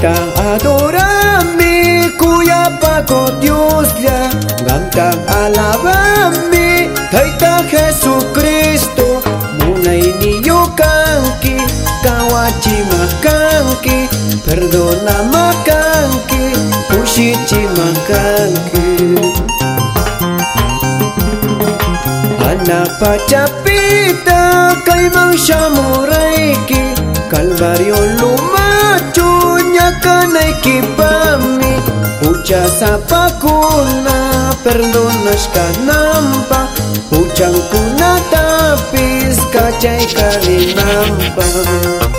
Ganta adorame, Cuyapaco Diosla, Ganta alabame, Taita Jesucristo, Munay niño canqui, Kawachima canqui, perdona macanqui, Ushichima canqui. Na pachapita kay mang siya muray ki kanai kipami Uchas apakuna perdonaska nampa Kacai kali nampak.